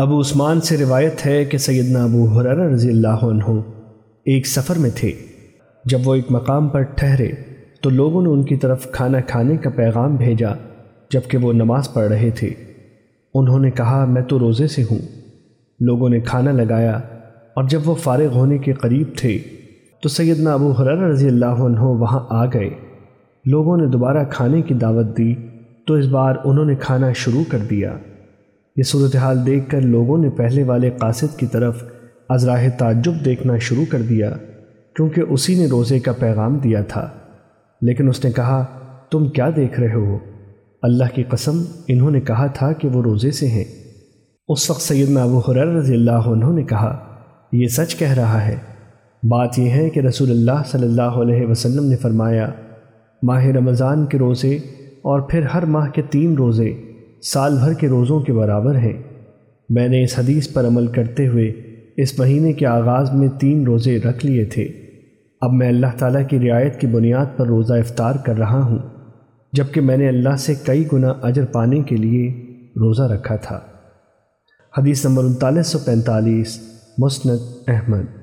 ابو عثمان سے روایت ہے کہ سیدنا ابو حرر رضی اللہ عنہ ایک سفر میں تھے۔ جب وہ ایک مقام پر ٹھہرے تو لوگوں نے ان کی طرف کھانا کھانے کا پیغام بھیجا جبکہ وہ نماز پڑھ رہے تھے۔ انہوں نے کہا، میں تو روزے سے ہوں۔ لوگوں نے کھانا لگایا اور جب وہ فارغ ہونے کے قریب تھے تو سیدنا ابو حرر رضی اللہ عنہ وہاں آ گئے۔ لوگوں نے دوبارہ کھانے کی دعوت دی تو اس بار انہوں نے کھانا شروع کر دیا۔ یہ صورتحال دیکھ کر لوگوں نے پہلے والے قاصد کی طرف ازراہ تعجب دیکھنا شروع کر دیا، کیونکہ اسی نے روزے کا پیغام دیا تھا۔ لیکن اس نے کہا، تم کیا دیکھ رہے ہو؟ اللہ کی قسم، انہوں نے کہا تھا کہ وہ روزے سے ہیں۔ اس وقت سیدنا ابو حرر رضی اللہ عنہ نے کہا، یہ سچ کہہ رہا ہے۔ بات یہ ہے کہ رسول اللہ صلی اللہ علیہ وسلم نے فرمایا، ماہ رمضان کے روزے اور پھر ہر ماہ کے تین روزے سال بھر کے روزوں کے برابر ہیں۔ میں نے اس حدیث پر عمل کرتے ہوئے اس مہینے کے آغاز میں تین روزے رکھ لیے تھے۔ اب میں اللہ تعالیٰ کی رعایت کی بنیاد پر روزہ افطار کر رہا ہوں، جبکہ میں نے اللہ سے کئی گنا اجر پانے کے لیے روزہ رکھا تھا۔ حدیث نمبر انتالیس سو پینتالیس، مسند احمد۔